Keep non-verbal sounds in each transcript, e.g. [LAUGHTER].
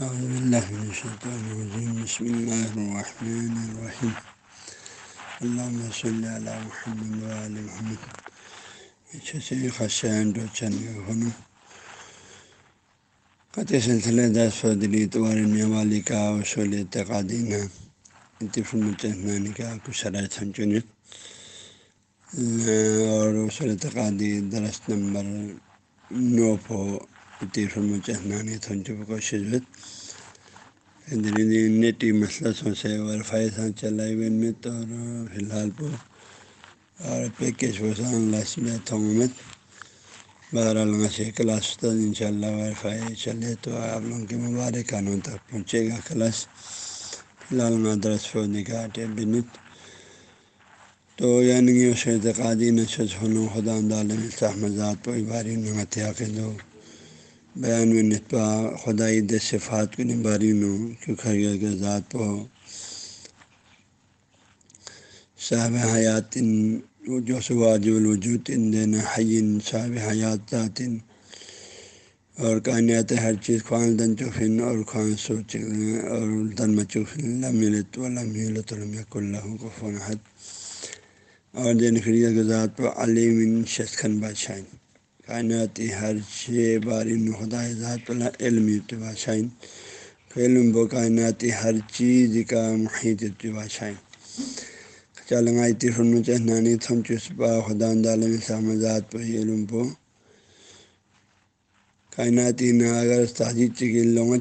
بسم اللہ الرحمن الرحیم اللہم صلی علی محمد و محمد. اچھا سے خشین دو چند قطع سلسلہ دس فضلی توار والی کا اصول اعتقادین اتف المتنانی کا کچھ شرائط سنچنت اور اصول اعتقادی درست نمبر نو پو اتف المتنانی تھنچو کوشش نیٹی مسئلہ سو سے وائی فائی سان چلائی ہوئے نیٹ اور فی الحال پو اور پیکیج وہ سان میں تھومت بہرحال سے کلاس ان شاء اللہ وائی فائی چلے تو آپ لوگوں کے مبارک قانون تک پہنچے گا کلاس فی الحال مدرس ہونے کا بنت تو یعنی اس اعتقادی نشد ہنو خدا عالم صاحمزاد پو باری نمتیا کے دو بیان میں نتبا خدائی د صفات کو نباری نو کیوں کے ذات پو صاحب حیات جو واجب الوجود ان دین حین صاحب حیات ذات اور کائنات ہر چیز خوان دن چفن اور خوان سوچ اور دن مچفن لملت و لملت المک اللہ کو فن حد اور دین خرید کے ذات پہ علیم شسخن بادشاہ کائناتی ہر شے باری خدا ذات اللہ علم اتبا شائن علم بو کائناتی ہر چیز کا محیط اتبا شائن چلنگائی تفن چہنانی تھم چسپا خدا عالم ذات پہ علم بو کائناتی نہ اگر تاجد چکی لوگ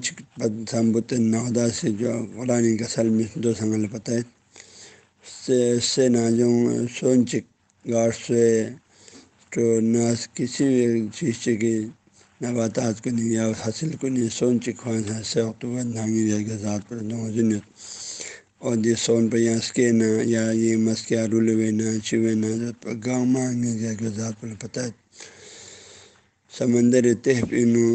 سمبت نہدا سے جو قرآن کا سلم دو سنگل پتہ سے نہ جو سون چک گاڑ سے تو نہ کسی بھی چیز کی نباتات کو نہیں، یا حاصل کو نہیں، سون چکھوان سے اکتوبر دھانگی رہے گا ذات پر جنت اور یہ سون پہ یا اسکے نہ یا یہ مسکیا رول ہوئے نہ چوے نہ گاؤں مانگے گیا کہ ذات پر پتہ ہے۔ سمندر تہ پینو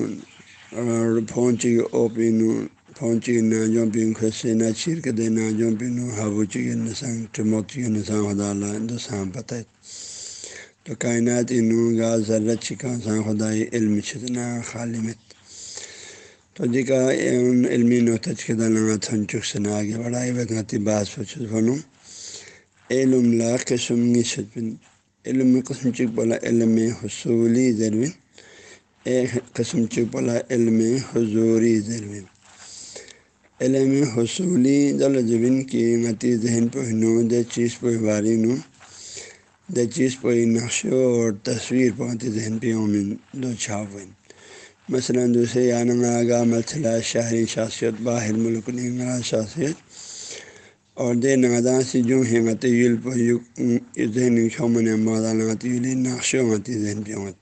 اور پھونچی او پینو پھونچی نہ جو پین خسے نہ چیر کے دے نہ جو پینو ہبو چی نسان ٹموک نسان خدا اللہ، ہندوستان پتہ ہے۔ تو کائنات انو گا ذرت چکا سا خدائی علم چتنا خالمت تو جی دیکھا علمی نوتج کے دلنا تھن چک سنا آگے بڑھائی بغاتی بات سوچ بنوں۔ علم لا قسم کی شدن علم قسم چک بولا علم حصولی ضرور ایک قسم چک بولا علم حضوری ضرور علم حصولی دل زبن کی نتی ذہن پہ نو دے چیز پہ باری نو۔ د چیز پوئی نقش اور تصویر پہنچی ذہن پہ اومن دو چھاون مثلاً دوسرے یانگ آگاہ مسئلہ شہری شاخیت باہر ملک نگرا شاخیت اور دے ناداں سے جو ہے متیل ذہن چھومن ماداناتیل نقش و متی ذہن پہ مت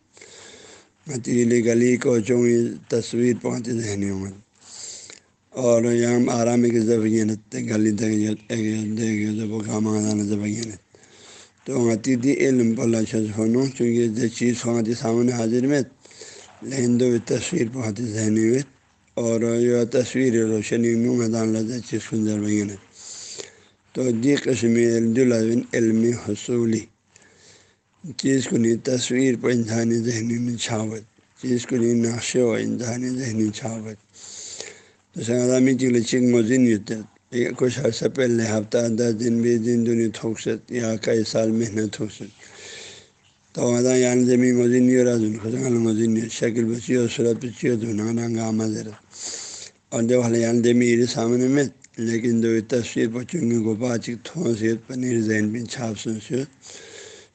متیلی گلی کو چوں تصویر پہنچی ذہنی مت اور یہاں آرام کی زبینت گلی دے گامان زبینت تو عتیدی علم بلا شز چونکہ جو چیز خواتین سامنے حاضر میں، لیکن دو تصویر بہت ذہنی میں اور یہ تصویر روشنی نو میدان لذا چیز خنظر بین تو جی دی قسم علم علمی حصولی، چیز کو نہیں، تصویر پر انسانی ذہنی میں چھاوت، چیز کو نہیں نقش و انسانی ذہنی چھاوت۔ تو سنگامی چیل چک مزین ہوتے کچھ عرصہ پہلے ہفتہ دس دن بیس دن دنیا تھوک سک یا کئی سال محنت ہو سک تو ادا یعنی زمین مزین نہیں ہو رہا دن مزین شکل بچی ہو صورت بچی ہو تو نانا گاما زرا اور جو حال یعنی زمین میرے سامنے میں، لیکن دو تصویر بچوں کی گوپا چک تھو سیت پنیر ذہن پن چھاپ سن سیت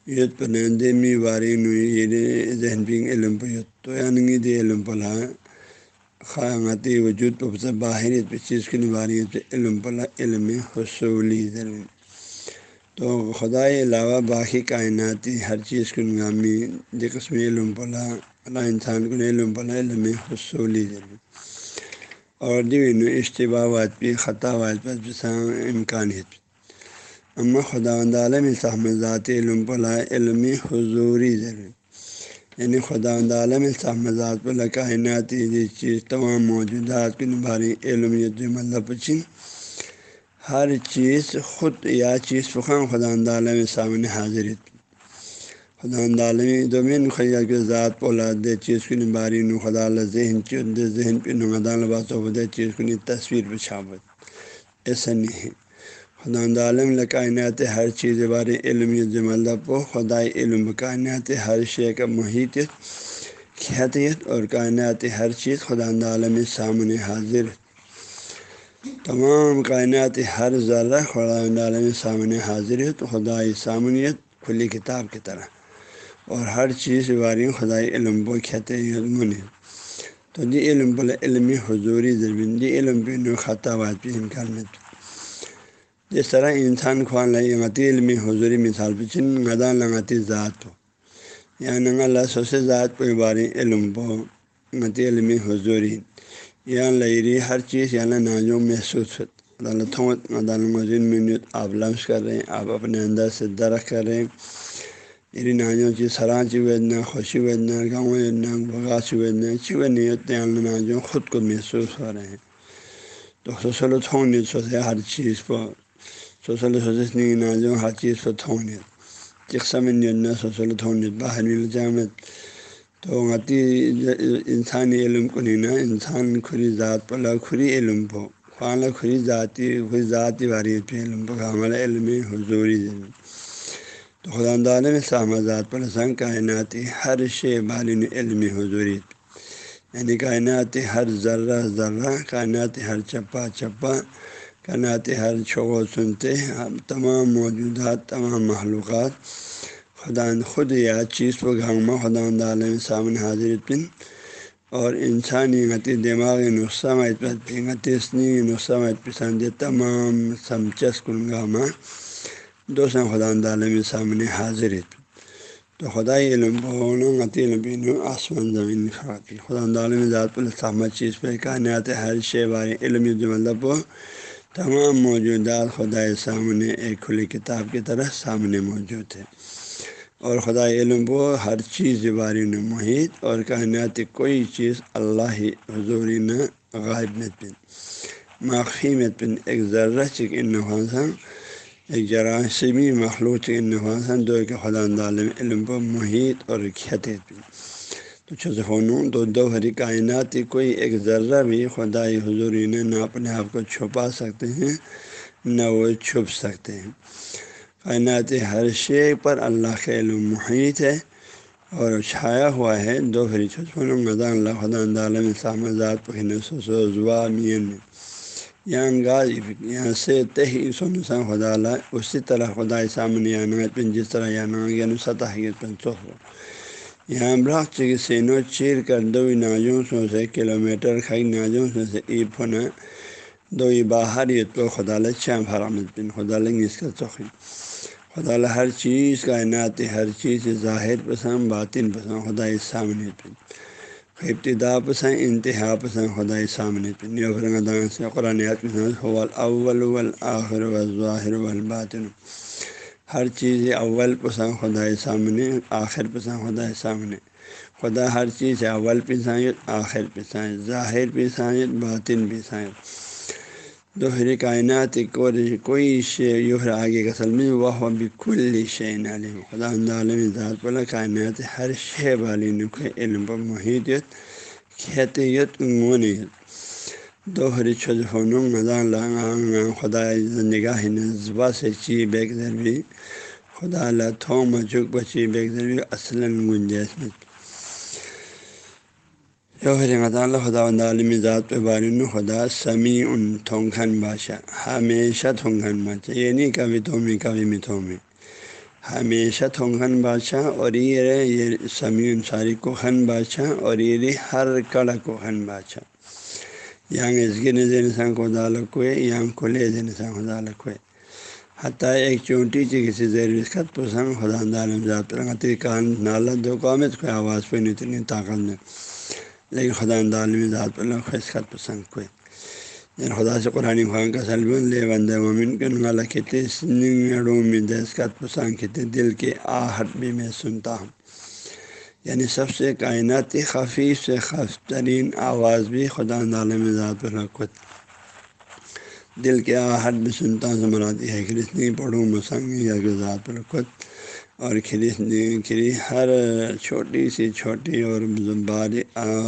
یت پن دمی باری نوئی یعنی ذہن پن علم پہ تو یعنی دے علم پلا خامتی وجود پہ باہریت پہ چیز کی نباریت علم پلا علم حصولی ضرور۔ تو خدا علاوہ باقی کائناتی ہر چیز کی نگامی قسم علم پلا، اللہ انسان کو علم پلا، علم حصولی ضرور۔ اور دین اشتباوات بھی خطا وات پر امکانیت اما خدا عالم صاحب ذاتی علم پلا، علم حضوری ضرور۔ یعنی خدا عالم صاحب اللہ کائناتی چیز تمام موجودات کی نبھاری علم مطلب چن ہر چیز خود یا چیز فخان خدا عالم سامنے حاضر خدا عالمی دومین خیا کے ذات پولا دے چیز کو باری نو خدا ذہن چند ذہن پہ نمدا لباس دے چیز کو تصویر پہ چھاوت ایسا نہیں ہے۔ خدا عالم کائنات ہر چیز بارے علم جملہ پو خدائی علم کائنات ہر شے کا محیط خیتیت اور کائنات ہر چیز خدا عالم سامنے حاضر۔ تمام کائنات ہر ذرہ خدا عالم سامنے حاضر ہے تو خدائی سامنیت کھلی کتاب کی طرح۔ اور ہر چیز بارے خدائی علم بو کھیتے من تو دی علم بول علمی حضوری زمین دی علم پہ نو خطہ پہ انکار میں جس طرح انسان خوان لگتی علمی حضوری مثال پہ چن گدان لگاتی ذات ہو۔ یا ننگا اللہ سوسے ذات پہ بارے علم بو غتی علمی حضوری۔ یا لئی ہر چیز یا ناجو محسوس عدالت عدالت مزین منت آپ لمس کر رہے ہیں، آپ اپنے اندر سے درخت کر رہے ہیں۔ اری ناجوں چی ویدنا، خوشی ویدنا گاؤں ویدنا بگاسی ویدنا چیوے نیت ناجوں خود کو محسوس ہو رہے ہیں۔ تو سوسل تھونی سوچے ہر چیز پر۔ سوسل سوچنے ناجوں ہر چیز پر تھونی چکسا میں سوسل تھونی باہر مل جامت تو غتی انسانی علم کو نینا انسان کھری ذات پلا کھری علم پو خانہ کھری ذاتی کھری ذاتی واریت پہ علم پہ ہمارا علم حضوری زمین تو خدا عالم سامزاد پر سنگ کائناتی ہر شے بالن علم حضوری یعنی کائناتی ہر ذرہ ذرہ کائناتی ہر چپا چپا کائناتی ہر چھو سنتے تمام موجودات، تمام معلومات خدا خود یا چیز پر گھانگمہ خدا عالم سامنے حاضر پن اور انسانی غتی دماغی نسخہ مت غتیسنی نسخہ مت پسند تمام سمچس کنگامہ دوسرا خدا عالم سامنے حاضر تو خدا علم غتی علم آسمان زمین خواتی خدا عالم ذات السامت چیز پہ کائنات ہر شے بارے علم مطلب تمام موجودات خدا سامنے ایک کھلی کتاب کی طرح سامنے موجود ہے اور خدا علم وہ ہر چیز بارے محیط اور کائنات کوئی چیز اللہ ہی حضوری نہ غائب میں پن ماخی میں پن ایک ذرہ چک ان ہاں، ایک جراثیمی مخلوط نفاسن ہاں، دو کے خدا عالم علم پر محیط اور کھیت تو چھز تو دو ہری کائناتی کوئی ایک ذرہ بھی خدائی حضوری نے نہ اپنے آپ کو چھپا سکتے ہیں، نہ وہ چھپ سکتے ہیں۔ کائناتی ہر شے پر اللہ کے علم محیط ہے اور چھایا ہوا ہے۔ دو ہری چھز خونوں مدان اللہ خدا عالم سام ذات پہ سو مین۔ میں یہاں گاز، یہاں سے تہی سن سا خدا لا اسی طرح خدا سامنے یا پن، جس طرح یا یعنی سطح پن ہو یہاں براک چی سینو چیر کر دو ناجوں سو سے کلو میٹر کھائی ناجوں سو سے ای پھنا دو باہر یہ تو خدا لچھا فرامت پن خدا لنگ اس کا چوکھی خدا ہر چیز کا عنایت ہر چیز ظاہر پسند باطن پسند خدا سامنے پن ابتدا پسند انتہا پسند خدا سامنے پہ سے قرآن اول آخر و ظاہر والباطن ہر چیز اول پسند خدا سامنے، آخر پسند خدا سامنے۔ خدا ہر چیز اول پسند آخر پسند ظاہر پسند باطن پسند دوہری کائنات کوئی شے یوہر آگے کا سلم وہ بھی کل شے عالم خدا عالم ذات پلا کائنات ہر شے والی علم پر محیطیت کھیتیت مونیت دوہری چھج ہونوں مدان لگا خدا نگاہ نظبہ سے چی بیک در بھی خدا اللہ تھوم چک بچی بیک در بھی اصلاً گنجائش میں جوہر اللہ خدا عالم ذات پہ بارن خدا سمیع ان تھونکھن بادشاہ ہمیشہ تھونکھن بادشاہ یہ نہیں کبھی تھومی، کبھی میں تھومی ہمیشہ تھونکھن بادشاہ اور یہ رہے، یہ سمیع ان ساری کو خن بادشاہ اور یہ رہی ہر کڑ کو خن بادشاہ یہاں اس کے نظر کو دالک ہوئے یہاں کھلے انسان کو دالک ہوئے حتیٰ ایک چونٹی چی کسی زیر خط پسند خدا عالم ذات پر کان نالا دو قامت کوئی آواز پہ نہیں اتنی طاقت نہیں لیکن خدا عالمی ذات اللہ خیس خط پسند کوئی یعنی خدا سے قرآن خان کا سلم لے بند مومن کے نالا کھیتے میں دس خط پسند کھیتے دل کے آہٹ بھی میں سنتا ہوں یعنی سب سے کائناتی خفیف سے خف ترین آواز بھی خدا عالم ذات اللہ دل کے آہٹ بھی سنتا ہوں مرادی ہے کہ پڑھوں مسنگ یا ذات پر خود اور کھری کھری ہر چھوٹی سی چھوٹی اور باری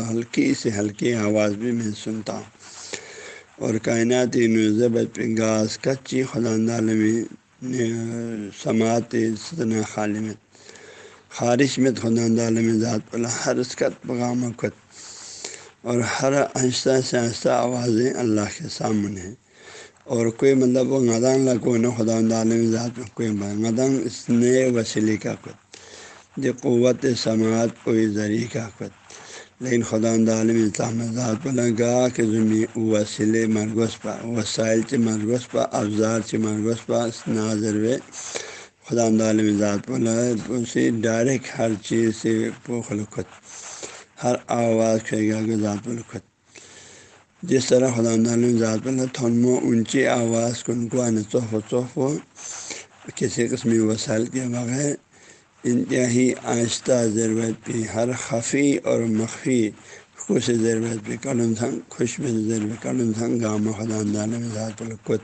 ہلکی سے ہلکی آواز بھی میں سنتا ہوں۔ اور کائناتی نظبت گاس کچی عالمی سماعت خالمت خارش میں خدا عالم ذات پلا ہر اسکت پغام کت اور ہر آہستہ سے آہستہ آوازیں اللہ کے سامنے ہیں۔ اور کوئی مطلب وہ ندان کو نہ خدا عالم ذات میں کوئی مطلب ندان اس نئے وسیلے کا کت جو قوت سماعت کوئی ذریعہ کا کت لیکن خدا عالم ذات پہ لگا کہ زمین وسیلے مرگوس پا وسائل چ مرگوس پا افزار چ مرگوس پا ناظر و خدا عالم ذات پہ اسی ڈائریکٹ ہر چیز سے پوخلخت ہر آواز کھیگا کہ ذات الخت جس طرح خدا عالم ذات اللہ تھنمو اونچی آواز کن کو انصوف و صوف ہو کسی قسمی وسائل کے بغیر انتہائی آہستہ ضرورت پہ، ہر خفی اور مخفی خوش ضرورت پہ کل تھنگ خوش میں ضرورت کل تھنگ گام خدا عالم ذات القت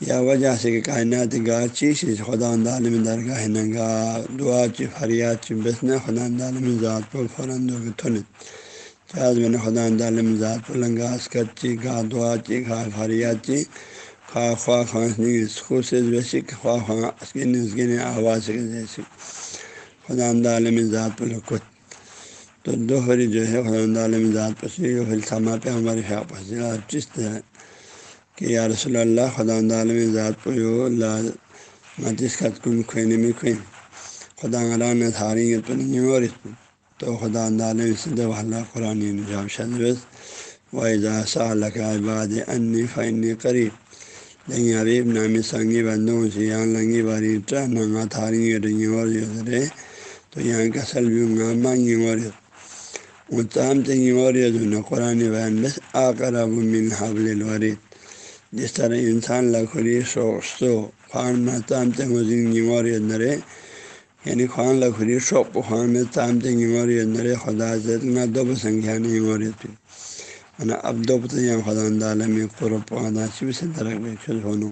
یا وجہ سے کہ کائنات گاہ چیز خدا عالم درگاہ نگاہ دعا چی، فریاد چی بسنا خدا عالم ذات پر فوراً دو تھنت چاز میں نے خدا عالم ذات پر لنگاس کچی گاہ دعا چی خواہ فریاد چی خواہ خواہ خواہ خو سے ویسی خواہ خواہ اسکن اسکن آواز کے جیسی خدا عالم ذات پر لکت۔ تو دوہری جو ہے خدا عالم ذات پر سے فلسمہ پہ ہماری خواہ پسند چست ہے۔ کہ یا رسول اللہ خدا عالم ذات پر یو لال متس خط کن کھونے میں کھوئیں خدا عالم تھاری اور اس تو خدا عالم صد اللہ قرآن جاب شدوس و اضاثہ اللہ عباد انی فن قریب۔ لنگی حریب نامی سنگی بندوں سے یہاں لنگی باری ٹرا ننگا تھاری رنگی اور رے تو یہاں کا سلبی مانگی اور وہ تام تنگی اور قرآن بیان بس آ کر ابو من حبل الورید۔ جس طرح انسان لکھری سو سو خان میں تام تنگ زندگی اور نرے یعنی خان لکھری شوق خان میں تام تنگی اور نرے خدا سے نہ دو سنکھیا نہیں اور پھر نا اب دو پتہ یہاں خدا عالم قرب خدا سے سے درخ میں خوش ہونوں۔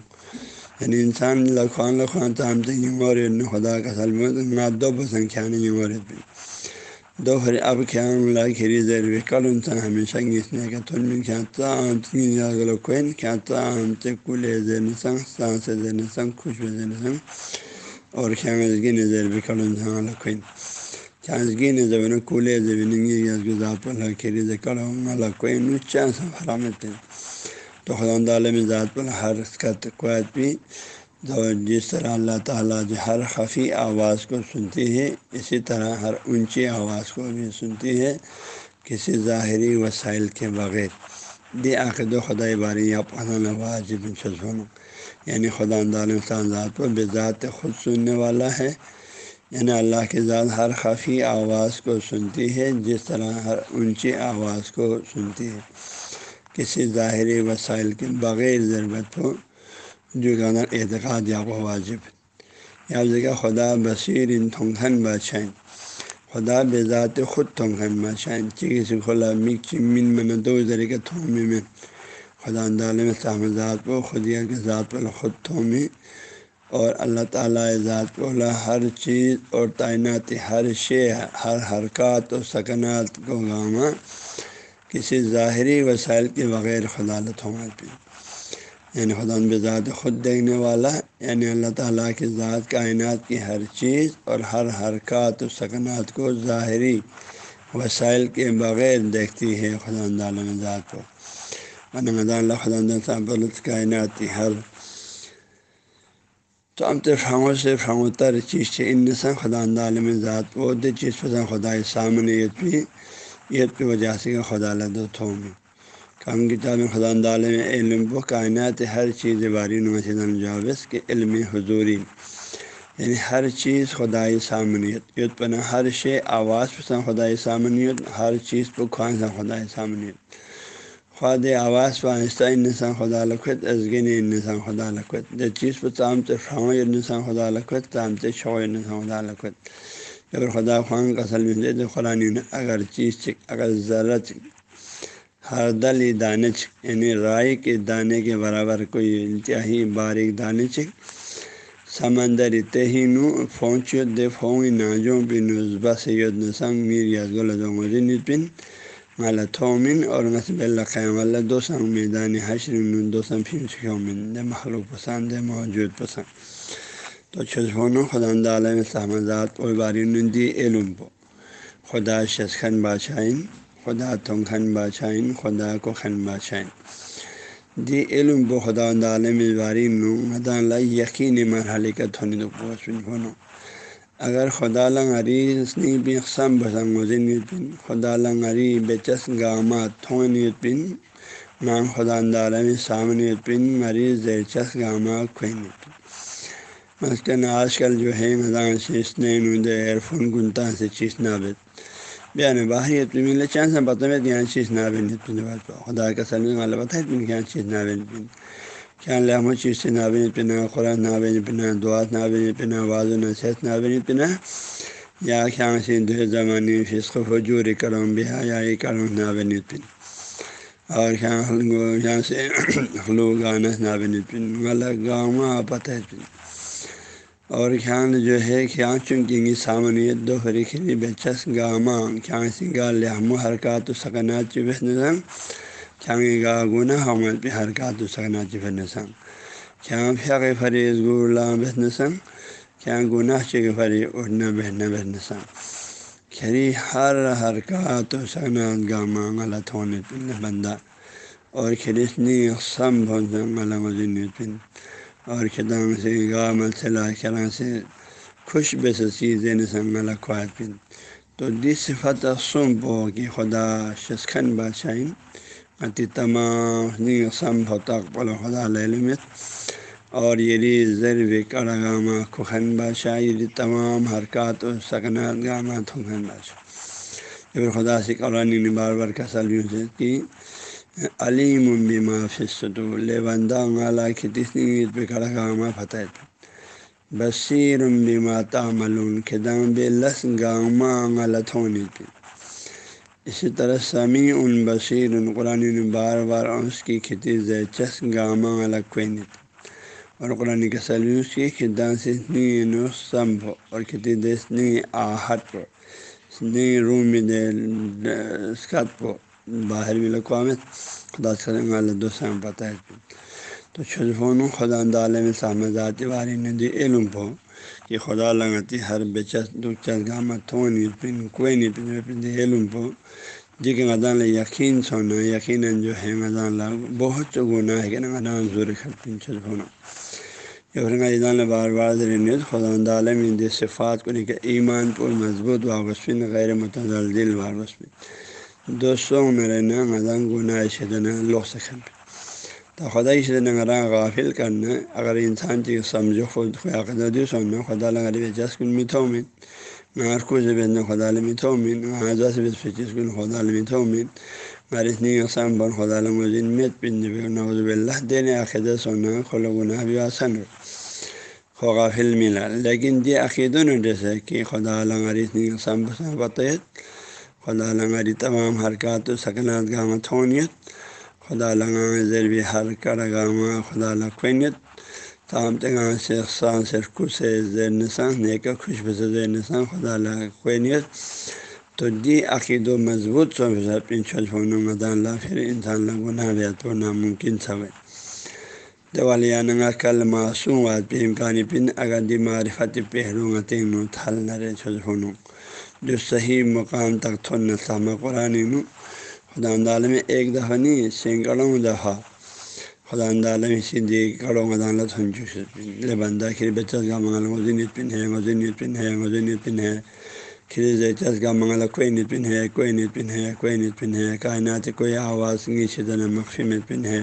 یعنی انسان لکھوان لکھوان تام تنگی اور خدا کا سلم نہ دو سنکھیا نہیں اور پھر دو ہر اب کیا اللہ کھیری زیر بھی کل انسان ہمیشہ گیسنے کا تھن میں کیا تام کوئی کیا تام تے کلے زیر نسنگ سانس زیر نسنگ خوش زیر نسنگ اور کیا گی نظر بھی کل انسان اللہ کوئی چانسگی نے زبان کولے زبین ذات پر کھیری سے کل اللہ کوئی نچا سا فرامت تو خدا عالم ذات پر ہر کا قوت بھی جس طرح اللہ تعالیٰ جو ہر خفی آواز کو سنتی ہے، اسی طرح ہر اونچی آواز کو بھی سنتی ہے کسی ظاہری وسائل کے بغیر۔ دی عقد و خدا باری یا پہنا واجب ہونا۔ یعنی خدا عالم ذات پر بے ذات خود سننے والا ہے۔ یعنی اللہ کے ذات ہر خفی آواز کو سنتی ہے، جس طرح ہر اونچی آواز کو سنتی ہے۔ کسی ظاہری وسائل کے بغیر ضرورت ہو جو گانا اعتقاد یا کو واجب یا جگہ خدا بصیر ان تھنگھن بادشاہ خدا بے ذات خود تھنگھن بادشاہ کسی خلا مک چمن دو ذریعے تھومی میں خدا عالم ذات کو خدیا کے ذات پر خود تھومی اور اللہ تعالیٰ ذات کو ہر چیز اور تعیناتی ہر شے ہر حرکات و سکنات کو گاما کسی ظاہری وسائل کے بغیر خدالت ہونا پہ یعنی خدا ذات خود دیکھنے والا یعنی اللہ تعالیٰ کی ذات، کائنات کی ہر چیز اور ہر حرکات و سکنات کو ظاہری وسائل کے بغیر دیکھتی ہے خدا عالم ذات کو۔ اللہ خدا صاحب کائناتی ہر تو اب تو فرانگوں سے فرانگوں تر چیز سے ان سے خدا عالم ذات وہ دے چیز پسند خدا سامنے عید بھی عید کی وجہ سے خدا لد و میں کام کتاب میں خدا عالم علم و کائنات ہر چیز باری نمسد الجاوز کے علم حضوری۔ یعنی ہر چیز خدائی سامنیت۔ یت پنا ہر شے آواز پسند خدائی سامنیت، ہر چیز پہ خواہاں سے خدائی سامنیت۔ خواد آواز پہ آہستہ انسان خدا لکھت ازگین انسان خدا لکھت جب چیز پہ تام سے انسان خدا لکھت تام سے شو انسان خدا لکھت اگر خدا خوان کا اصل میں تو قرآن اگر چیز چک، اگر ذرا چک ہر یعنی رائے کے دانے کے برابر کوئی انتہائی باریک دانے چک سمندر تہین فونچ دے فون ناجوں بن نسبہ سید نسنگ میر یاد گلزن پن۔ مالا تھومن اور نصب اللہ قیم اللہ دو سنگ میدان حشر دو سنگ پھر سکھومن دے مخلوق پسند، دے موجود پسند۔ تو چھزفون خدا عالم سہمزات اور باری دی علم پو۔ خدا شسخن بادشاہین خدا تم خن بادشاہین، خدا کو خن بادشاہین۔ دی علم بو خدا عالم باری نو مدا اللہ یقین مرحلے کا تھونی دو پوسن فونو اگر خدا لنگری سنی بن سم بسنگ مزین پن خدا لنگری بچس گامات تھونی پن نام خدا عالم سامنے پن مریض چس گاما کھوئن پن مثلاً آج کل جو ہے مدان سے اس نے ایئر فون گنتا سے چیز نابد بیان باہر تو ملے چانس نہ بتا میں یہاں چیز نہ بن خدا کا سلم والا بتا تم کیا چیز نہ بن پن کیا لہم چیز سے نہ بن پنا قرآن نہ بن پنا دعات نہ بن پنا واض و نصیحت نہ بن پنا یا کیا سے دو زمانے فسق فجور کروں بہا یا یہ کروں نہ بن پن اور کیا یہاں سے خلو گانا نہ بن پن والا گاؤں پتہ پن اور خیال جو ہے کیا چونکہ سامنے دو فری کھلی بچس گاما کیا گا لہم حرکات و سکنات چبس نظام کیا گا گنا حمل پہ حرکات و سکنات چب نسم کیا فیاق فریض گلا بس نسم کیا گناہ چک فری اٹھنا بہنا بس نسم کھری ہر حرکات و سکنات گاما غلط ہونے پن بندہ، اور کھرسنی سم بہت غلط مزین پن اور خدام سے گا ملسلہ کرا سے خوش بس چیزیں نسنگل خواہد پن تو دی صفت سم پو کہ خدا شسخن بادشاہین اتی تمام سم ہوتا پل خدا علمت اور یہ ضرب کڑگامہ کھن بادشاہ یہ تمام حرکات و سکنات گامہ تھن بادشاہ خدا سے قرآن نے بار بار کا سلم سے کہ علیم بیما فسطو لے بندہ مالا کھتنی پہ کھڑا گاما فتح بصیر بیما تعملون خدام بے لس گاما غلط ہونی پہ اسی طرح سمیع ان بصیر ان قرآن نے بار بار اس کی کھتی چس گاما غلط کوئی نہیں اور قرآن کے سلم اس کی خدا سے اتنی سمبھ اور کھتی دسنی آہٹ پو اتنی روم دے اسکت پو باہر بھی لقوام خدا سلم اللہ دوسرا پتہ ہے۔ تو چھجفون خدا عالم سامنے ذاتی واری ندی علم پو کہ خدا لگاتی ہر بچس دچس گامہ تھون پن، کوئی نہیں پن پن علم پو۔ جی کہ مدان یقین سونا یقیناً جو ہے مدان لا بہت گناہ ہے کہ نا مدان زور پن چھجفون یہ بار بار خدا عالم دی صفات کو نہیں کہ ایمان پر مضبوط واپس غیر متضل دل واپس دوستوں میں رہنا مدان گناہ شدنا لوگ سکھن تو خدا شدن شدنا غافل کرنا اگر انسان چیز سمجھو، خود خدا سننا خدا لگا جس کن میتھو میں نار کو خدا میتھو میں آزا سے چیز کن خدا میتھو میں مارسنی اسام بن خدا مجین میت پن نوز اللہ دینے عقیدہ سونا خلو گناہ بھی آسان ہو خو غافل ملا لیکن دی عقیدوں نے جیسے کہ خدا لنگارسنی اسام بسام بطیت خدا لنگاری تمام حرکات و سکنات گامہ تھونیت خدا لگا ضربی ہر کر گامہ خدا لقوینت تام تگاں سے خان سے خوش زیر نسان نیک خوش بس زیر نسان خدا لقوینت تو دی عقید و مضبوط سو پن چھل فون مدان اللہ پھر انسان لگنا بھی تو ناممکن سب دیوالیہ کل معصوم واد پہ امکانی پن اگر دی معرفت پہروں تین تھل نرے چھل فونوں جو صحیح مقام تک تھن سامہ قرآن خدا عالم ایک دفعہ نہیں سینکڑوں دفعہ۔ خدا عالم سیدھی کڑوں عدالت ہن لے بندہ کھر بچس کا منگل مزی پن ہے مزی پن ہے مزی پن ہے۔ کھر زچس کا منگل کوئی نیت پن ہے، کوئی نیت پن ہے، کوئی نیت پن ہے۔ کائنات کوئی آواز نیچے دن مخفی میں پن ہے۔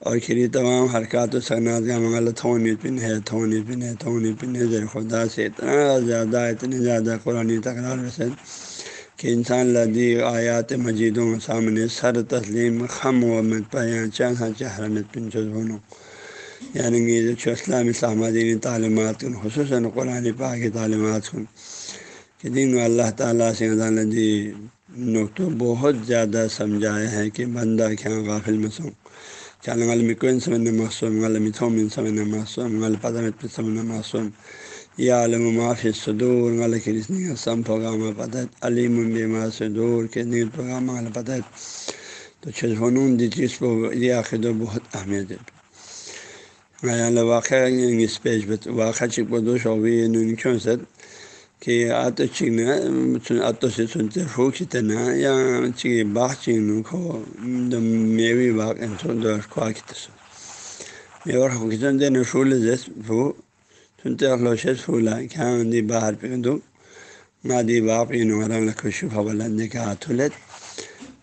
اور کھری تمام حرکات و صنعت کا منگل تھونی پن ہے تھونی پن ہے تھونی پن ہے ذر خدا سے اتنا زیادہ، اتنی زیادہ قرآن تکرار ویسے کہ انسان لدی آیات مجیدوں سامنے سر تسلیم، خم و مت پیاں چاہ چہرت پن چونوں یعنی کہ جو اسلامی سامعین تعلیمات کن، خصوصاً قرآن پاک کی تعلیمات کن، کہ دن اللہ تعالیٰ سے دی نقطوں بہت زیادہ سمجھایا ہے کہ بندہ کیا غافل مسوں چالنگل مکوین سمن معصوم غلمی تھومن سمن معصوم غل پدمت سمن معصوم یا علم معافی صدور غل کرسنی سم پھوگام پدت علیم بما صدور کے نیل پھوگام غل پدت تو چھ فنون دی چیز کو یہ آخر دو بہت اہمیت ہے واقعہ اس پیج پہ واقعہ چک پہ دو شعبی کیوں سر کہ آتو چین آتو سے سنتے پھو کھتے نا یا چی باغ چین کھو، دم میوی باغ انسو دو کھوا کھتے سو میور کھچن دے نو شول جس پھو سنتے اخلو شیس پھولا کیا دی باہر پہ دو نا دی باغ پہ نو لکھو شفا بلندے کا ہاتھو لیت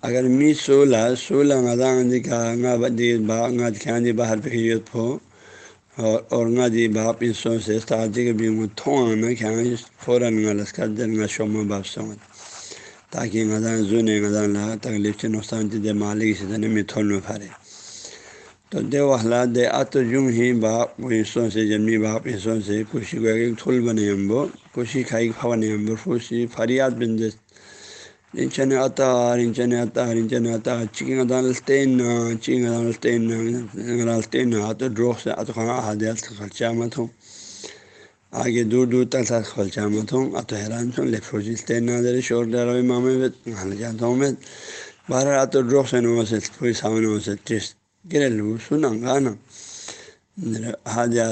اگر می سولا سولا ندا دی کا نا دی باغ نا کیا دی باہر پہ یوت پھو اور اور نہ دی باپ ان سو سے استادی جی کے بھی وہ تھو نہ کیا فوراً نہ لس کر دل نہ شوما باپ سو تاکہ غذا زون غذا لا تکلیف سے نقصان جی دے مالک سے دن میں تھول میں پھارے تو دے وہ حالات دے ات جم ہی باپ حصوں سے جمی باپ حصوں سے خوشی کو ایک تھول بنے ہم وہ خوشی کھائی کھوانے ہم وہ خوشی فریاد بن دے rinchen ata rinchen ata rinchen ata chiking adan stein na chiking adan stein na ngal stein na to آگے دور دور تک ساتھ خلچہ مت ہوں اب حیران چھوں لے فوجی شور دے رہے مامے میں ہل جاتا ہوں میں بارہ رات تو ڈروک سے نو سے کوئی سامنے سے ٹیسٹ گرے لو سنا گانا حاجہ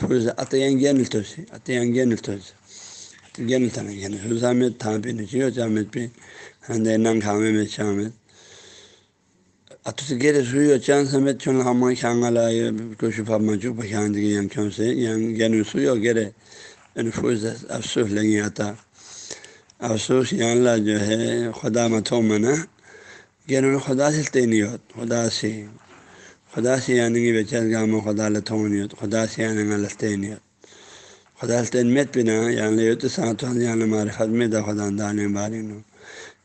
فوج اتیاں گیا نلتو سے گیا نلتو سے گیا نلتا نا گیا نلتو تھا پہ نیچے ہو چامت پہ ہندے ننگ کھامے میں شامل اتو سے گیرے سوئی اور چاند سمیت چون ہم کھانگا لائے کچھ پھا مچو پکھان دی یم کیوں سے یم گین سوئی اور گرے انفوز افسوس لگی آتا افسوس یا اللہ جو ہے خدا متھو منا گین خدا سے نہیں ہوت خدا سے خدا سے یعنی کہ بچت گام خدا لتھو نہیں ہوت خدا سے یعنی گا نہیں ہوت یعنی یعنی یعنی خدا لطین میت پنا یعنی تو ساتھ یعنی ہمارے خدمت خدا دان بارے نو۔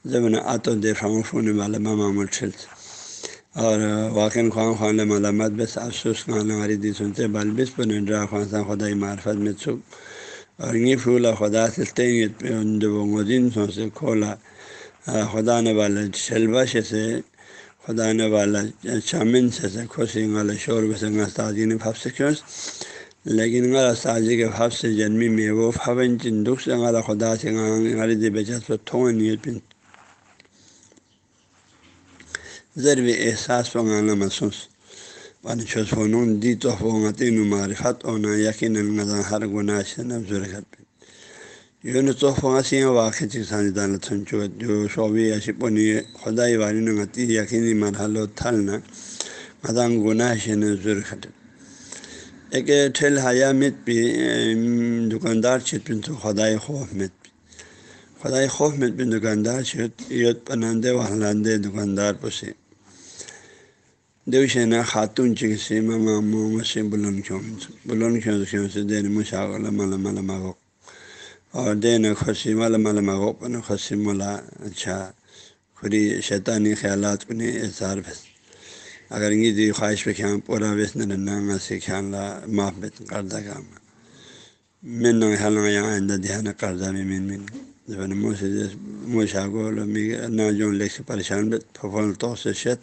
جب نہ آتو دے فاؤں فون والا ماما مرچل اور واقع خواہ خان علامت بس افسوس خان ہماری دی سنتے بال بس پر ڈرا خان سا خدا معرفت میں چھپ اور یہ پھولا خدا سے جب مدین سو سے کھولا خدا نے والا شلبش سے خدا نے والا چامن سے سے خوشی والا شور بس سازی نے پھپ سے کیوں لیکن غلط سازی کے پھپ سے جنمی میں وہ پھون چن دکھ سے غلط خدا سے غالِ دی بچت پر تھو نیت پن۔ ضرب احساس پنگانا محسوس۔ پانی چھوس فنون دی تو فوتین معرفت اونا یقین الغذا ہر گناہ سے نفظر پہ یوں نے تو فنسی واقع چیزان دانت سنچو جو شعبی ایسی پنی خدائی والی نتی یقینی مرحلہ تھلنا۔ مدان گناہ سے نفظر کھٹ ایک ٹھل حیا مت پہ دکاندار چھت پن تو خدائی خوف مت پہ خدائی خوف مت پہ دکاندار چھت یت پناندے و حلاندے دکاندار پسے دیوشینا خاتون چکسی ماما محمد سے بلند کیوں بلند کیوں کیوں سے دین مشاغ مل مل مغو اور دین خوشی مل مل مغو پن خوشی ملا اچھا خری شیطانی خیالات کو نہیں اظہار بس. اگر یہ دی خواہش پہ کھیاں پورا ویس نہ سے خیال لا معاف بت کردہ کام من نہ یہاں آئندہ دھیان قرضہ میں من من جب منہ سے مشاغ نہ جو لکھ سے پریشان بت پھول تو سے شت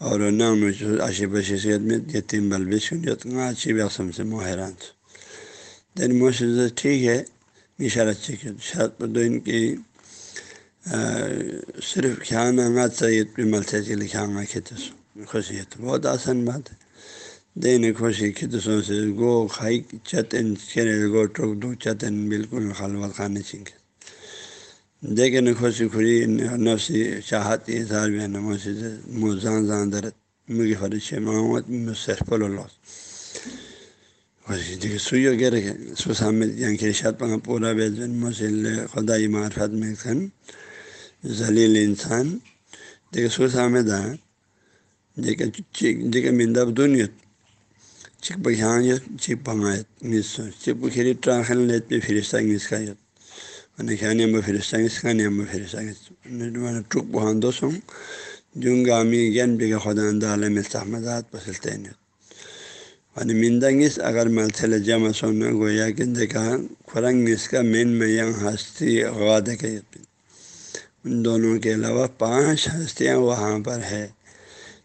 اور نام اشی بشی صحت میں یتیم بل بسکن اچھی بقسم سے ماہران دین موسیز ٹھیک ہے یہ شرط ٹھیک شرط پر دو ان کی صرف کھانا نہ سید پہ مل سے لکھا چلے کھانا کھیت خوشی ہے تو بہت آسان بات ہے۔ دین خوشی کھتسوں سے گو کھائی چتن کھیرے گو ٹوک دو چتن بالکل خلوت خانے چنکے دیکھیں خوشی خوری نفسی چاہت اظہار بھی نمو سے موزان زان درت مجھے فرش محمد صرف اللہ خوشی دیکھیے سوئی وغیرہ سو سامنے یہاں کی رشاد پنگا پورا بے مسل خدائی معرفت میں کھن۔ ذلیل انسان۔ دیکھے سو سامنے دا دیکھے دیکھے مندب دنیت چک بہان چک پنگایت مس چک بخیری ٹراخن لیت پہ فرشتہ انگلش کا یت کھانے میں پھر سنگس کھانے میں پھر سنگس ٹرک بہان دو سوں جنگامی گین بھی خدا اندال میں سہمدات پسلتے ہیں ون مندنگس اگر ملتھل جمع سونا گویا کہ دیکھا خرنگ اس کا مین میں یہاں ہستی غاد کے ان دونوں کے علاوہ پانچ ہستیاں وہاں پر ہے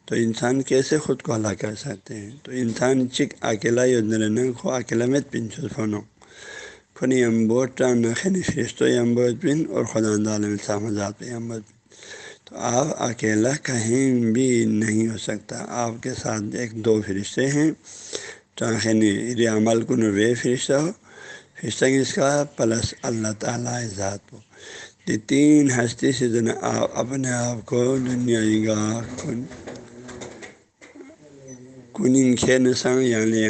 تو انسان کیسے خود کو ہلاک کر سکتے ہیں؟ تو انسان چک اکیلا یودن خو اکیلا میں پن چھنو خنی امبوٹ نخنی فرشتو امبوت پن اور خدا عالم سامزات امبوت پن تو آپ اکیلا کہیں بھی نہیں ہو سکتا۔ آپ کے ساتھ ایک دو فرشتے ہیں۔ چاہے عمل کن وے فرشتہ ہو۔ فرشتہ کس کا؟ پلس اللہ تعالیٰ ذات ہو یہ تین ہستی سے جو آپ اپنے آپ کو دنیا گاہ کن کنن کھین سنگ یعنی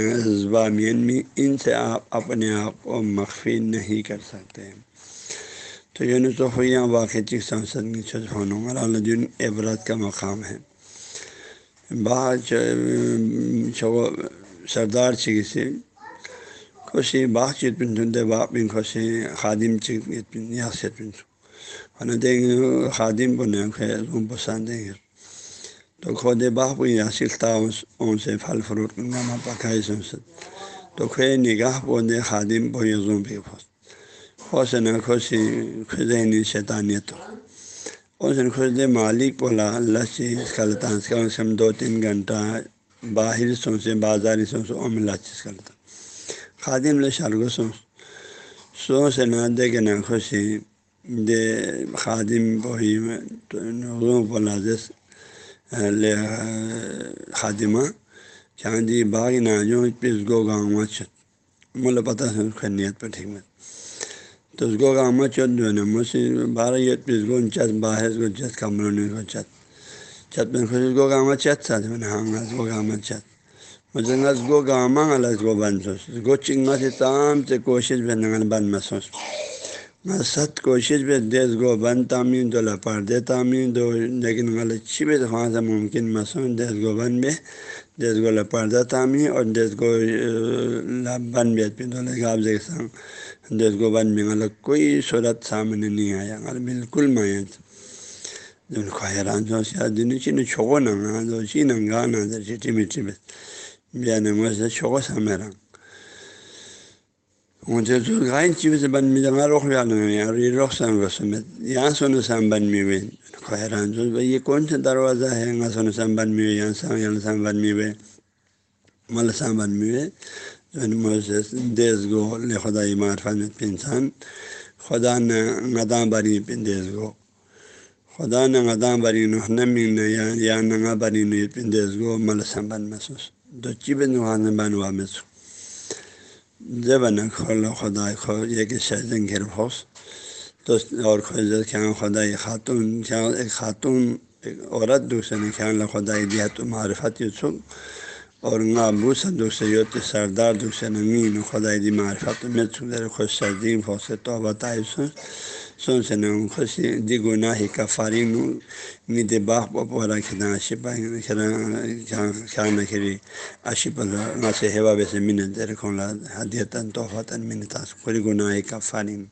زبامین میں ان سے آپ اپنے آپ کو مخفی نہیں کر سکتے۔ تو یہ تو ہوئی واقع چک سنسد ہونا عبرت کا مقام ہے۔ بعض سردار چکی سے خوشی باغ چیت پن سنتے باپ پن خوشی خادم چک پن یا پن سو۔ دیں گے خادم بنے روم پسند دیں گے تو خود باغ پہ یا سکھتا اون سے پھل فروٹ نما پکائے سنسد تو خے نگاہ پو دے خادم پہ زوم پہ پھنس خوش نہ خوشی خزینی شیطانیت ہو اس نے خوش دے مالک بولا اللہ سے کلتا کم از کم دو تین گھنٹہ باہر سوچے بازاری سوچو ام چیز کرتا خادم لے شالگو سوچ سو سے نہ دے کے نہ خوشی دے خادم بوہی بولازس لے خادمہ چاندی باغ ناجوں پس گو گاؤں چت مل پتہ نیت پر ٹھیک میں تو اس کو گاؤں چت جو ہے نا مجھ سے بارہ یہ پس گو چت باہر کو چت کمروں نے کو چت چت میں خوش گو گاما چت ساتھ میں ہاں گز گو گاما چت مجھے گز گو گاما غلط گو بند سوس گو چنگا سے تام سے کوشش بھی نگل بند محسوس ست کوشش بھی دیس گو بند تعمیر دو لپار دے تعمیر دو. لیکن غلط چی بھی وہاں سے ممکن مسون دیس گو بند بھی دیس گو لپار دے تعمیر اور دیس گو بند بھی پھر دو لے آپ دیس گو بند بھی غلط کوئی صورت سامنے نہیں آیا غلط بالکل مایا جن کو حیران جو دن چین چھو نہ دو چی ننگا نہ در چٹی میٹھی بس بیا نمبر سے چھو سا میرا مجھے جو گائن چیز بن میں جگہ روک بھی آنا اور یہ روک سام کو یہاں سونے سام بن میں ہوئے کو حیران جو بھائی یہ کون سا دروازہ ہے یہاں سونے سام بن میں ہوئے یہاں سام یہاں سام بن میں ہوئے مل سام بن میں ہوئے جو مجھے دیس گو لے خدا معرفت انسان خدا نے نداں بری پن دیس گو خدا نہ غدا بری نمی یا نگا بری نیس گو مل سمبن محسوس دو چیب نوان بن وا میں سو جب نہ کھولو خدا کھو یہ کہ شہزن گھر پھوس تو اور کیا خدا خاتون کیا ایک خاتون ایک عورت دوسرے نے خیال خدا دیا تو معرفت سو اور نابوس سا دوسرے یوت سردار دوسرے نمین خدا دی معرفت میں خوش سردین پھوس تو بتائے سن سن سے خوشی دی گناہ ہی کا فارین مید باغ پورا کھدا شپا خیال نہ اشپ نہ سے ہوا ویسے منت دیر کھولا حدیتاً توفتاً منتا پوری گناہ کا فارین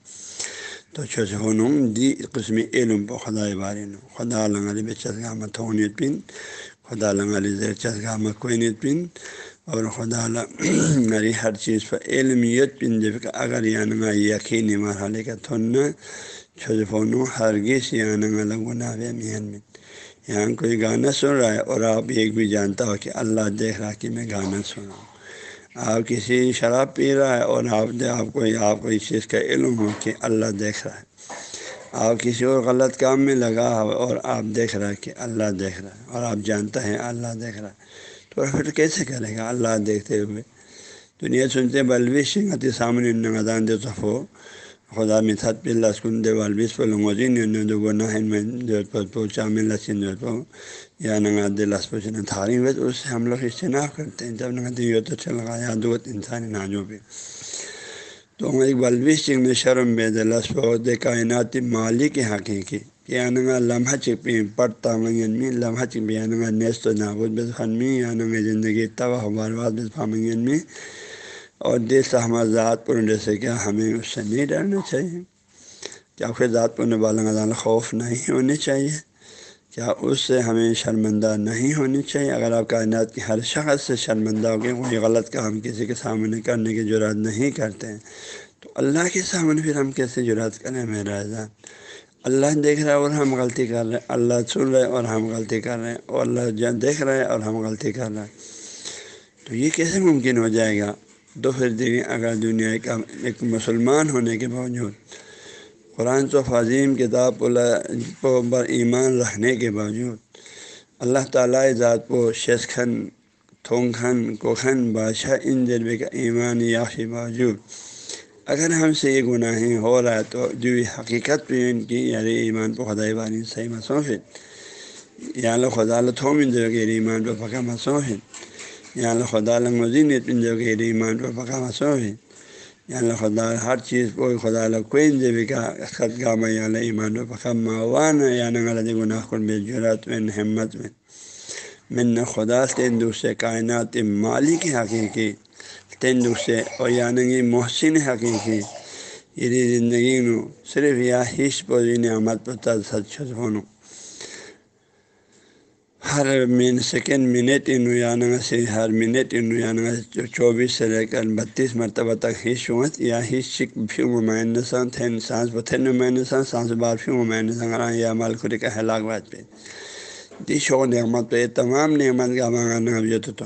تو چھو سے ہوں دی قسم علم پہ خدا بارین خدا لنگالی بے چسگاہ میں تھونیت پن خدا لنگالی زیر چسگاہ میں کوئی نیت پن اور خدا لری [CLEARS THROAT] ہر چیز پر علمیت پنجب اگر یعنی یقینی مرحلے کا تھننا چھجفونو ہرگیس یہاں الگ گناہ میں۔ یہاں کوئی گانا سن رہا ہے اور آپ ایک بھی جانتا ہو کہ اللہ دیکھ رہا کہ میں گانا سن رہا ہوں۔ آپ کسی شراب پی رہا ہے اور آپ آپ کو آپ کو اس چیز کا علم ہو کہ اللہ دیکھ رہا ہے۔ آپ کسی اور غلط کام میں لگا ہو اور آپ دیکھ رہا ہے کہ اللہ دیکھ رہا ہے اور آپ جانتا ہیں اللہ دیکھ رہا ہے۔ تو پھر کیسے کرے گا؟ اللہ دیکھتے ہوئے دنیا سنتے بلوی سنگتی سامنے نگدان دے تو خدا میں تھت پہ لسکن دے والبیس پہ لنگوزی نے جو گناہ میں جو پوچھا لسن جو یا نگا دے لس پوچھ تھاری ہوئے اس سے ہم لوگ اجتناب کرتے ہیں۔ جب نگا یہ تو چل گا یا دو انسانی ناجوں پہ تو ایک بلبیس سنگھ نے شرم بے دے لس پہ دے کائناتی مالی کے حقیقی۔ کہ انگا لمحہ چک پہ پڑتا منگن میں لمحہ چک پہ نیست و نابود بس خن میں یا زندگی تباہ برباد بس پامنگن میں اور دل ہمارا ذات پر جیسے کہ ہمیں اس سے نہیں ڈرنا چاہیے کیا پھر ذات پر بالغ خوف نہیں ہونی چاہیے کیا اس سے ہمیں شرمندہ نہیں ہونی چاہیے اگر آپ کائنات کی ہر شخص سے شرمندہ ہو گئے کوئی غلط کام کسی کے سامنے کرنے کی ضرورت نہیں کرتے ہیں تو اللہ کے سامنے پھر ہم کیسے ضرورت کریں میرا ذات اللہ دیکھ رہا ہے اور ہم غلطی کر رہے ہیں، اللہ سن رہے اور ہم غلطی کر رہے ہیں، اور اللہ دیکھ رہے اور ہم غلطی کر رہے ہیں تو یہ کیسے ممکن ہو جائے گا؟ تو پھر اگر دنیا کا ایک مسلمان ہونے کے باوجود قرآن و فظیم کتاب پر ایمان رکھنے کے باوجود اللہ تعالیٰ ذات کو شیشخن تھونکھن کوکھن، بادشاہ، ان ذربے کا ایمان یا باوجود اگر ہم سے یہ گناہیں ہو رہا ہے تو جو حقیقت پہ ان کی یار ایمان پہ خدا بانی صحیح مسوفن یا لو خدا تھوم ان جو کہ ایمان پہ پکا مسوفن یا اللہ خدا مزین پن جو کہ ایمان پہ پکا مسوفن یا اللہ خدا ہر چیز کو خدا کوئی جب کا خط گاہ یا ایمان پہ پکا موان یا نغل گناہ کن بے جرات میں ہمت میں۔ من خدا سے دوسرے کائنات مالک حقیقی۔ سے اور یعنی محسن حقیقی یہ زندگی نو صرف یا حص پوری نعمت پر سچ ہونو ہر من سیکنڈ منٹ ان یانگ سے ہر منٹ ان یانگ چوبیس سے لے کر بتیس مرتبہ تک حص ہوت یا حص پھر نمائندہ سان تھن سانس پتھر نمائندہ سان سانس بار پھر نمائندہ سان یا مال خری کا ہلاک بات پہ دی شو نعمت پہ تمام نعمت کا مانگانا جو تو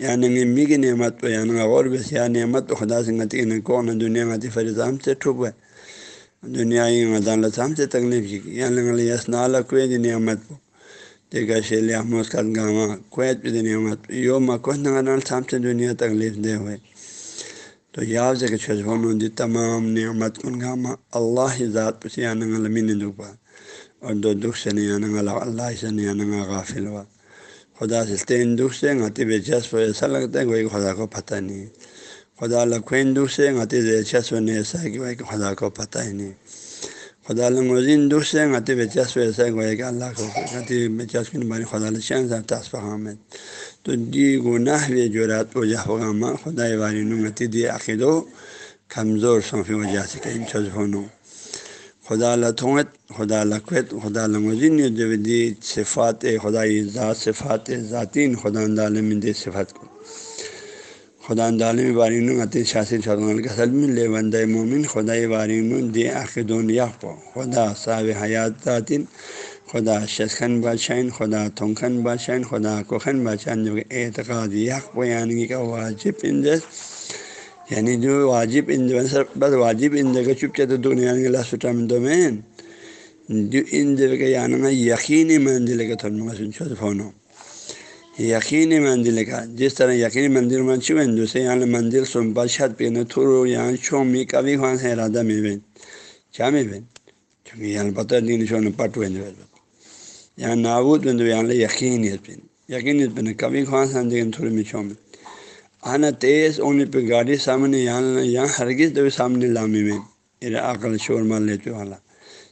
یعنی می کی نعمت پہ یعنی اور بس یا نعمت پہ خدا سے غتی نے کون دنیا غتی فرضام سے ٹھوک ہے دنیا عدالت ہم سے تکلیف کی یعنی یس نالا دی نعمت پہ دیکھا شیل احمد کا گاما کویت پہ دی نعمت پہ یو مکوت نگرال سام سے دنیا تکلیف دے ہوئے تو یا سے کہ چھجھون دی تمام نعمت کن گاما اللہ ذات پہ یعنی علمین دکھا اور دو دکھ سے نہیں آنا اللہ سے نہیں آنا غافل ہوا خدا سے تین دکھ سے غتی بے چسپ ایسا لگتا ہے کوئی خدا کو پتہ نہیں ہے خدا لکھوین دکھ سے غتی بے چسپ نہیں ایسا ہے کہ بھائی خدا کو پتہ ہی نہیں خدا لموزین دکھ سے غتی بے چسپ ایسا ہے کہ اللہ کو غتی بے چسپ کی باری خدا لشان سے تاس پہام ہے تو دی گناہ بھی جو رات وجہ ہوگا ماں خدا باری نو غتی دی عقید و کمزور صوفی وجہ سے کہیں چھز ہونو خدا لتھوت خدا لکھت خدا لمزین جب صفات، خدا ذات صفات، ذاتین، خدا عالم دے صفات کو۔ خدا عالم بارین عطی شاثر شرمال کے سلم لے بند مومن، خدا بارین دے عقدون یا خدا صاب حیات ذاتین، خدا شسخن بادشاہ خدا تھونکھن بادشاہ خدا کوکھن بادشاہ جو کہ اعتقاد یک بیانگی کا واجب اندر یعنی جو واجب ان بس واجب ان جگہ چپ چاہتے دنیا کے لاس دو میں جو ان جگہ یعنی یقینی منزل کا تھوڑا سن چھو فونو۔ یقینی منزل کا، جس طرح یقینی منزل میں چھو دوسرے یہاں یعنی منزل سن پر چھت پہ نہ تھرو یہاں یعنی چھو می کبھی وہاں سے ارادہ میں بین۔ چاہ میں بین؟ چونکہ یہاں پتہ دین چھو نہ پٹ ہوئے یہاں نابود بن یہاں یقینیت پہ۔ یقینیت پہ کبھی خواہ سے تھوڑی میں چھو میں۔ آنا تیز اونی پہ گاڑی سامنے یہاں یہاں ہرگز تو سامنے لامی میں میرا عقل شور مار لیتے والا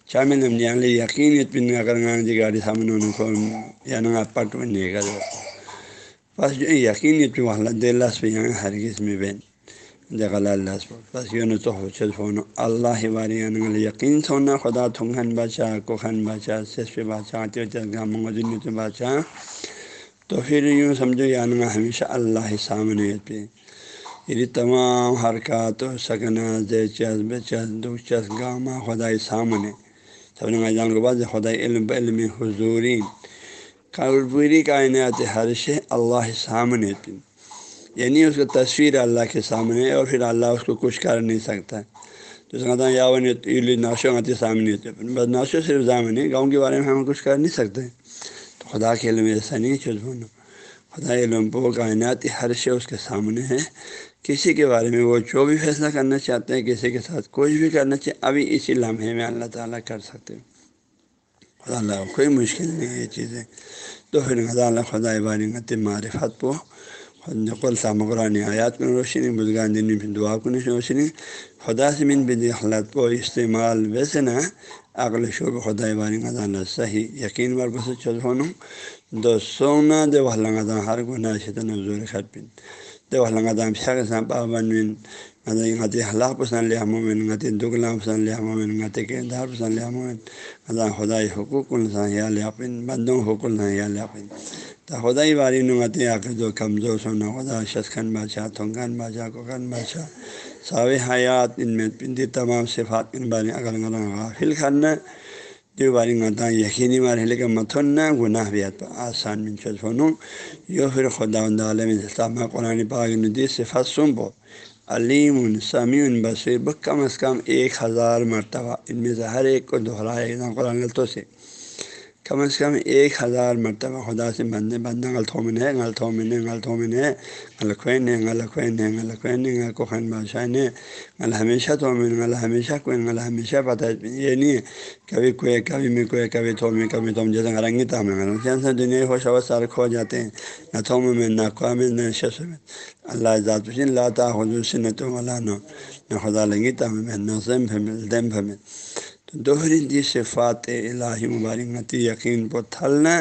شامل ہم یہاں یقین پن اگر گانا جی گاڑی سامنے ہونے کو یہاں پٹ میں نہیں کر بس جو یقین پہ والا دلاس پہ یہاں ہرگز میں بین۔ جگل اللہ بس یوں نہ تو ہو چل فون اللہ باری یقین سونا خدا تھنگن بادشاہ کوکھن بادشاہ سیس پہ بادشاہ آتے ہوتے بادشاہ تو پھر یوں سمجھو یعنی ہمیشہ اللہ سامنے پہ یہ یعنی تمام حرکات و سکنا زے چس بے چس دو چس سامنے۔ سب نے جان کے بعد خدائی علم علم حضورین پوری کائنات ہر شے اللہ سامنے پہ یعنی اس کا تصویر اللہ کے سامنے اور پھر اللہ اس کو کچھ کر نہیں سکتا۔ تو کہتا ہے یا ناشو آتے سامنے بس ناشو صرف سامنے گاؤں کے بارے میں ہم کچھ کر نہیں سکتے۔ خدا کے علم ایسا نہیں چل ہونا خدا علم وہ کائنات ہر شے اس کے سامنے ہے۔ کسی کے بارے میں وہ جو بھی فیصلہ کرنا چاہتے ہیں، کسی کے ساتھ کچھ بھی کرنا چاہے، ابھی اسی لمحے میں اللہ تعالیٰ کر سکتے خدا اللہ، کوئی مشکل نہیں ہے یہ چیزیں۔ تو پھر خدا اللہ، خدا بارنگت معرفت پو خود سامقرانی آیات میں روشنی بزگان دن میں دعا کو روشنی۔ خدا سے من بھی حالت کو استعمال، ویسے نہ عقل شعب خدا باری غذا صحیح یقین بار بس چل فونوں دو سونا دے وہ لنگا ہر گناہ شیطان حضور خط پن دے وہ لنگا دام شاہ سان پابن من غذا غتی حلاق پسند لیا مومن غتی دگلا پسند لیا مومن غتی کے دار پسند لیا مومن غذا خدائی حقوق السان یا لیا پن بندوں حقوق نہ یا لیا پن تو خدائی باری نغتی آ کے جو کمزور سونا خدا شسخن بادشاہ تھنگن بادشاہ کوکن بادشاہ ساوی حیات ان میں پندی تمام صفات ان بارے اگر غافل کرنا جو باری غتا یقینی مار لیکن متھن نہ گناہ بیت آسان من چل یو پھر خدا عالم اسلامہ قرآن پاک ندی سے فسم بو۔ علیم، سمیع، بصیر کم از کم ایک ہزار مرتبہ ان میں سے ہر ایک کو دہرائے قرآن غلطوں سے کم از کم ایک ہزار مرتبہ خدا سے بندے، بندہ غلطوں میں ہے غلطوں میں نے غلطوں میں ہے غلطین ہے غلطین ہے کوخین بادشاہ نے غل ہمیشہ تو میں غل ہمیشہ کوئی غل ہمیشہ پتہ یہ نہیں ہے، کبھی کوئی کبھی میں کوئی کبھی تو میں کبھی تم جیسے رنگی تھا میں دنیا خوش و سارے کھو جاتے ہیں۔ نہ تھو میں، نہ قوام نہ شس میں۔ اللہ ذات اللہ تا حضور سے نہ تو اللہ نہ خدا لگی تھا میں نہ زم پھمل دم پھمل دوہری دی صفات الہی مبارک، متی یقین کو تھلنا،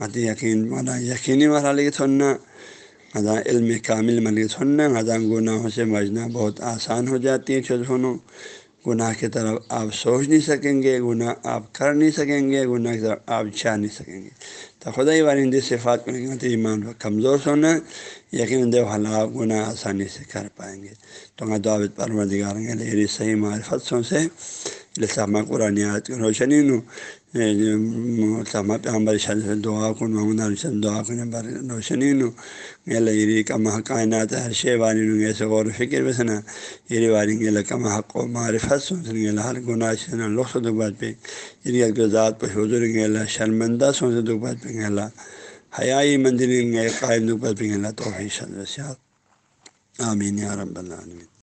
متی یقین مانا یقینی مرحلے تھننا غذا علم کامل مل تھننا غذا گناہوں سے بجنا بہت آسان ہو جاتی ہے چھل سنو گناہ کی طرف آپ سوچ نہیں سکیں گے، گناہ آپ کر نہیں سکیں گے، گناہ کی طرف آپ چاہ نہیں سکیں گے۔ تو خدا ہی والدی صفات کو ایمان پر کمزور سونا یقین دے حالات گناہ آسانی سے کر پائیں گے۔ تو میں دعوت پروردگار گے صحیح معرفت سو سے۔ لسامہ قرآن کی روشنی نو لسامہ پیغمبر شد دعا کن محمد علیہ دعا کن بر روشنی نو میری کم کائنات ہر شے وانی نو ایسے غور و فکر بسنا یہ واری گے کم حق و معرفت سن سن گے ہر گناہ سے لخص دبات پہ یری یہ ذات پہ حضور گے شرمندہ سن سے دبات پہ گے حیائی مندر گے قائم دبات پہ گے تو آمین یا رب العالمین